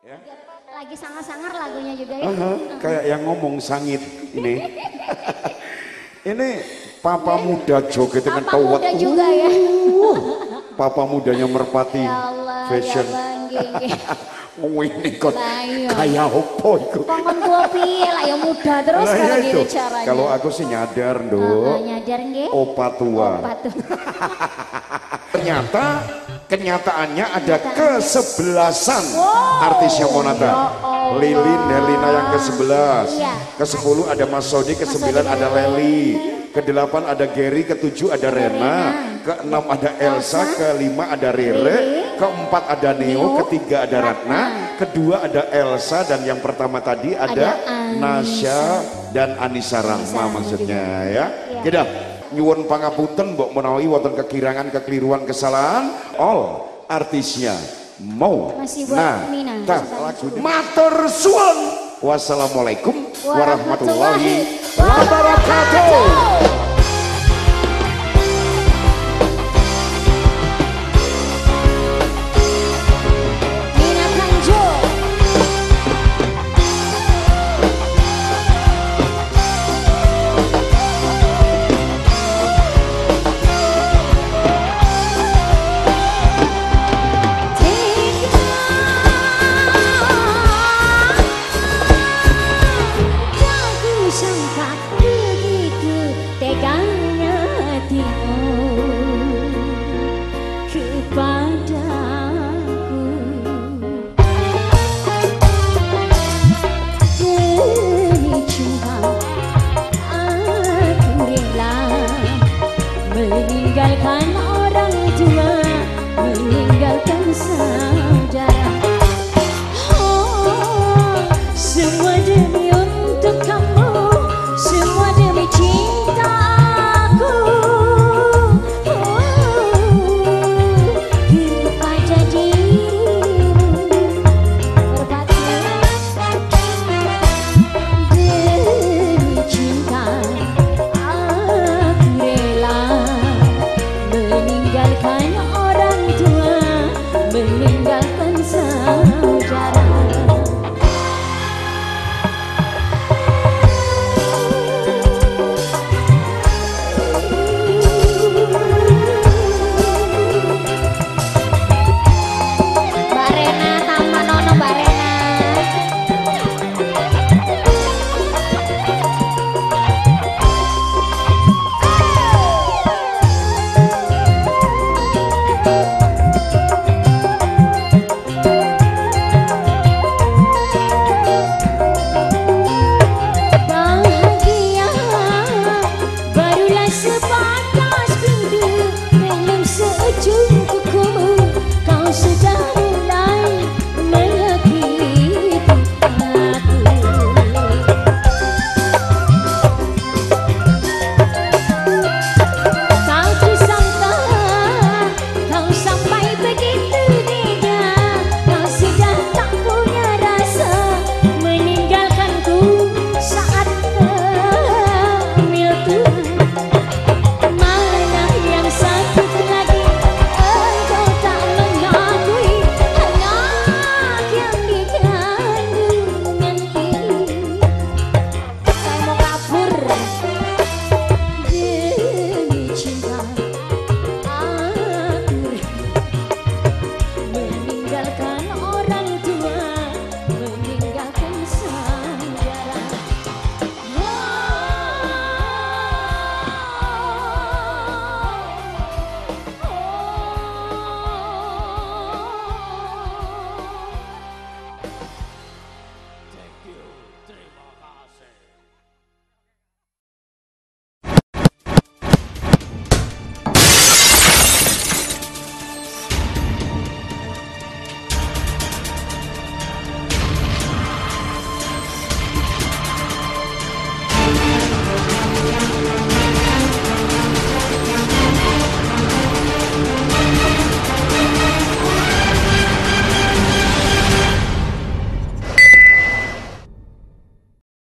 Ya. Lagi sangar-sangar lagunya juga ya. Aha, kayak yang ngomong sangit ini. ini papa muda joget dengan Papa tawat. muda juga ya. Papa mudanya merpati Ya Allah, fashion. ya nggih, nggih. Oh ini kok kayak apa itu? Kongkon gua piye lah ya muda terus kalau iya gini caranya. Kalau aku sih nyadar, Nduk. nyadar nggih. Opa tua. Opa tuh. Ternyata kenyataannya ada kesebelasan Wow, Monata. ya Allah. Lilin Helena yang ke-11. Iya. Ke-10 ada Mas Sodi, ke-9 Sodi ada Leli. Ke-8 ada Gary, ke-7 ada Rena, ke-6 ada Elsa, ke-5 ada Rere, ke-4 ada Neo, ketiga ada Ratna, kedua ada Elsa dan yang pertama tadi ada, Nasya dan Anissa Rahma maksudnya ya. Iya. Kita nyuwun pangapunten mbok menawi wonten kekirangan kekeliruan kesalahan. All artisnya mau nah tak lagu matur suwun. Wassalamualaikum warahmatullahi Wabarakato. kan saudara arranjará.